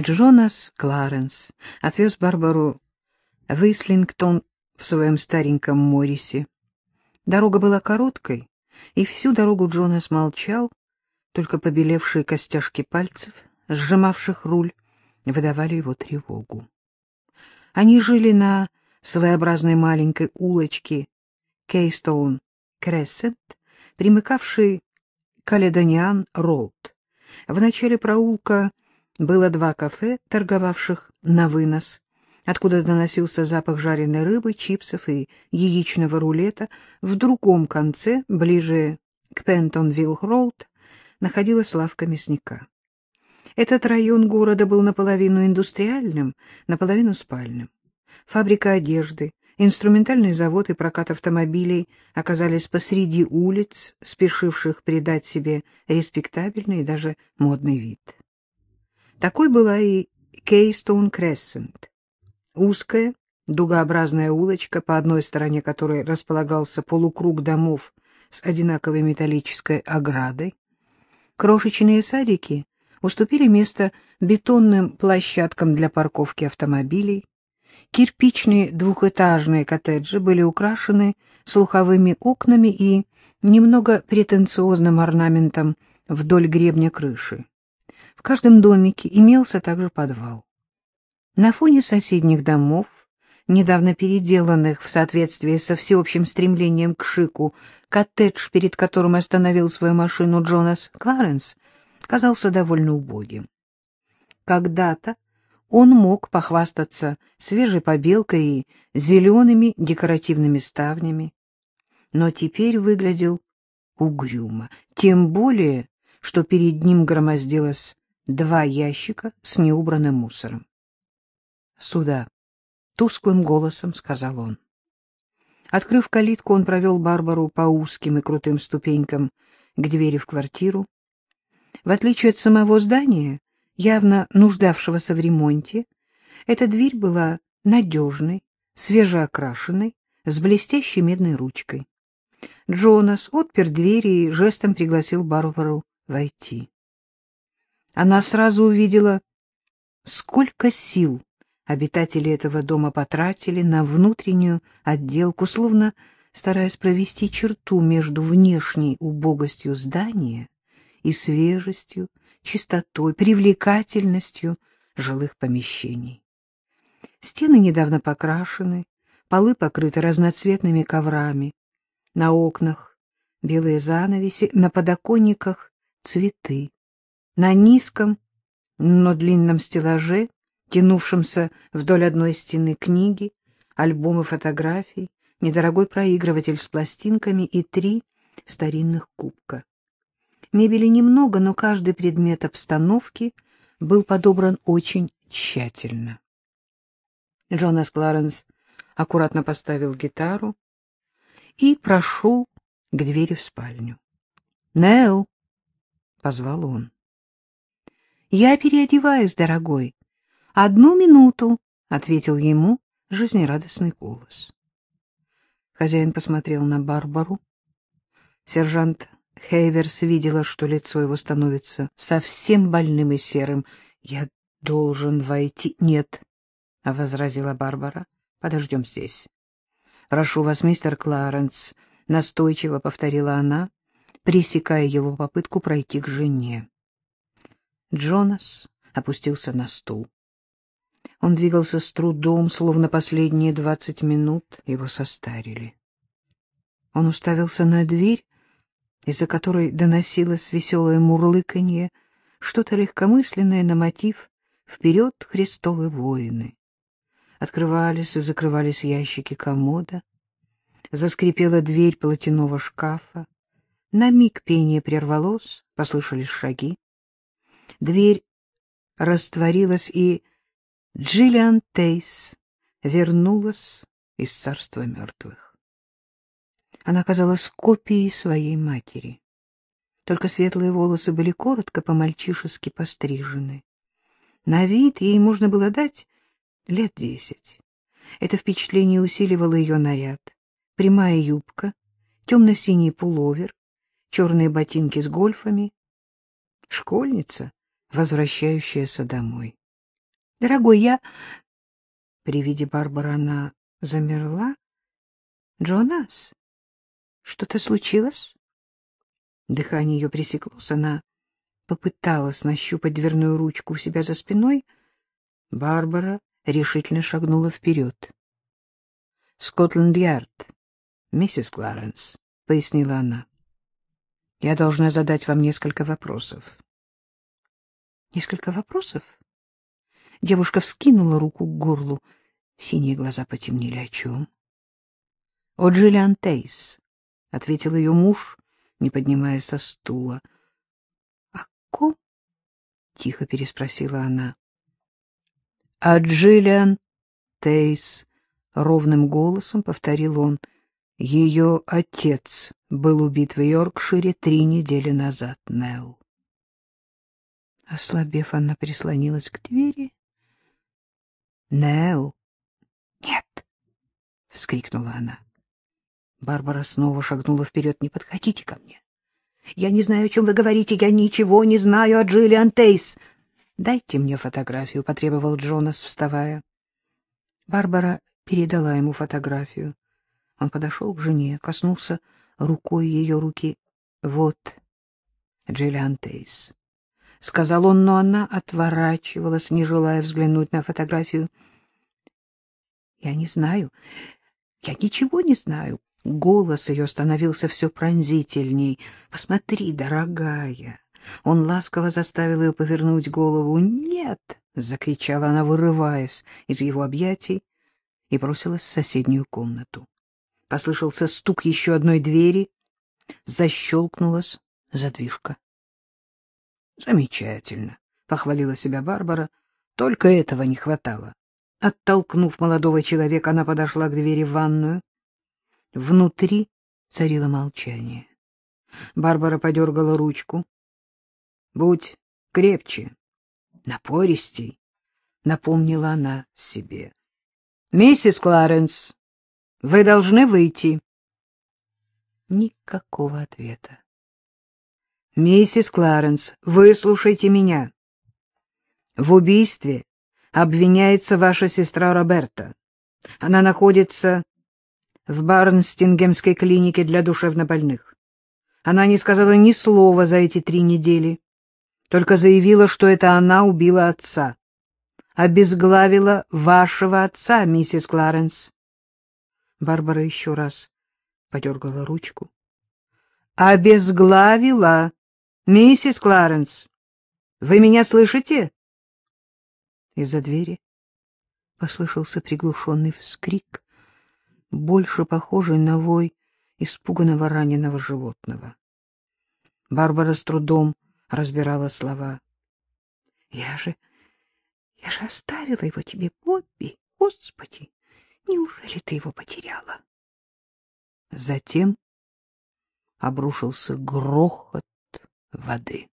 Джонас Кларенс отвез Барбару в Ислингтон в своем стареньком Моррисе. Дорога была короткой, и всю дорогу Джонас молчал, только побелевшие костяшки пальцев, сжимавших руль, выдавали его тревогу. Они жили на своеобразной маленькой улочке Кейстоун Крессент, примыкавшей к Каледониан Роуд. В начале проулка было два кафе, торговавших на вынос, откуда доносился запах жареной рыбы, чипсов и яичного рулета. В другом конце, ближе к Пентонвилл-Роуд, находилась лавка мясника. Этот район города был наполовину индустриальным, наполовину спальным. Фабрика одежды, инструментальный завод и прокат автомобилей оказались посреди улиц, спешивших придать себе респектабельный и даже модный вид. Такой была и Кейстоун Крессент. Узкая, дугообразная улочка, по одной стороне которой располагался полукруг домов с одинаковой металлической оградой. Крошечные садики уступили место бетонным площадкам для парковки автомобилей. Кирпичные двухэтажные коттеджи были украшены слуховыми окнами и немного претенциозным орнаментом вдоль гребня крыши. В каждом домике имелся также подвал. На фоне соседних домов, недавно переделанных в соответствии со всеобщим стремлением к шику, коттедж, перед которым остановил свою машину Джонас Кларенс, казался довольно убогим. Когда-то он мог похвастаться свежей побелкой и зелеными декоративными ставнями, но теперь выглядел угрюмо, тем более, что перед ним громоздилось два ящика с неубранным мусором. «Сюда», — тусклым голосом сказал он. Открыв калитку, он провел Барбару по узким и крутым ступенькам к двери в квартиру. В отличие от самого здания, явно нуждавшегося в ремонте, эта дверь была надежной, свежеокрашенной, с блестящей медной ручкой. Джонас отпер дверь и жестом пригласил Барбару войти. Она сразу увидела, сколько сил обитатели этого дома потратили на внутреннюю отделку, словно стараясь провести черту между внешней убогостью здания и свежестью, чистотой, привлекательностью жилых помещений. Стены недавно покрашены, полы покрыты разноцветными коврами, на окнах белые занавеси, на подоконниках цветы. На низком, но длинном стеллаже, тянувшемся вдоль одной стены книги, альбомы фотографий, недорогой проигрыватель с пластинками и три старинных кубка. Мебели немного, но каждый предмет обстановки был подобран очень тщательно. Джонас Кларенс аккуратно поставил гитару и прошел к двери в спальню. «Нео!» — позвал он. «Я переодеваюсь, дорогой. Одну минуту!» — ответил ему жизнерадостный голос. Хозяин посмотрел на Барбару. Сержант Хейверс видела, что лицо его становится совсем больным и серым. — Я должен войти. — Нет, — возразила Барбара. — Подождем здесь. — Прошу вас, мистер Кларенс, — настойчиво повторила она, пресекая его попытку пройти к жене. Джонас опустился на стул. Он двигался с трудом, словно последние двадцать минут его состарили. Он уставился на дверь, из-за которой доносилось веселое мурлыканье, что-то легкомысленное на мотив «Вперед, Христовы воины!». Открывались и закрывались ящики комода, заскрипела дверь полотяного шкафа, на миг пение прервалось, послышались шаги. Дверь растворилась, и Джиллиан Тейс вернулась из царства мертвых. Она казалась копией своей матери. Только светлые волосы были коротко по-мальчишески пострижены. На вид ей можно было дать лет десять. Это впечатление усиливало ее наряд. Прямая юбка, темно-синий пуловер, черные ботинки с гольфами. Школьница, возвращающаяся домой. Дорогой, я... При виде Барбары она замерла. Джонас, что-то случилось? Дыхание ее пресеклось, она попыталась нащупать дверную ручку у себя за спиной. Барбара решительно шагнула вперед. — Скотланд-Ярд, миссис Кларенс, — пояснила она. — Я должна задать вам несколько вопросов. — Несколько вопросов? Девушка вскинула руку к горлу. Синие глаза потемнели. О чем? — О Джиллиан Тейс, — ответил ее муж, не поднимаясь со стула. — О ком? — тихо переспросила она. — А Джиллиан Тейс, — ровным голосом повторил он. Ее отец был убит в Йоркшире три недели назад, Нелл. Ослабев, она прислонилась к двери. — Нелл! — Нет! — вскрикнула она. Барбара снова шагнула вперед. — Не подходите ко мне. Я не знаю, о чем вы говорите. Я ничего не знаю о Джиллиан Тейс. — Дайте мне фотографию, — потребовал Джонас, вставая. Барбара передала ему фотографию. Он подошел к жене, коснулся рукой ее руки. — Вот, Джиллиан Тейс. — сказал он, но она отворачивалась, не желая взглянуть на фотографию. — Я не знаю. Я ничего не знаю. Голос ее становился все пронзительней. «Посмотри, дорогая!» Он ласково заставил ее повернуть голову. «Нет!» — закричала она, вырываясь из его объятий, и бросилась в соседнюю комнату. Послышался стук еще одной двери. Защелкнулась задвижка. «Замечательно!» — похвалила себя Барбара. «Только этого не хватало». Оттолкнув молодого человека, она подошла к двери в ванную. Внутри царило молчание. Барбара подергала ручку. — Будь крепче, напористей, — напомнила она себе. — Миссис Кларенс, вы должны выйти. Никакого ответа. — Миссис Кларенс, выслушайте меня. В убийстве обвиняется ваша сестра Роберта. Она находится в Барнстингемской клинике для душевнобольных. Она не сказала ни слова за эти три недели, только заявила, что это она убила отца. Обезглавила вашего отца, миссис Кларенс. Барбара еще раз подергала ручку. Обезглавила, миссис Кларенс. Вы меня слышите? Из-за двери послышался приглушенный вскрик больше похожий на вой испуганного раненого животного. Барбара с трудом разбирала слова. — Я же... я же оставила его тебе, Бобби. Господи, неужели ты его потеряла? Затем обрушился грохот воды.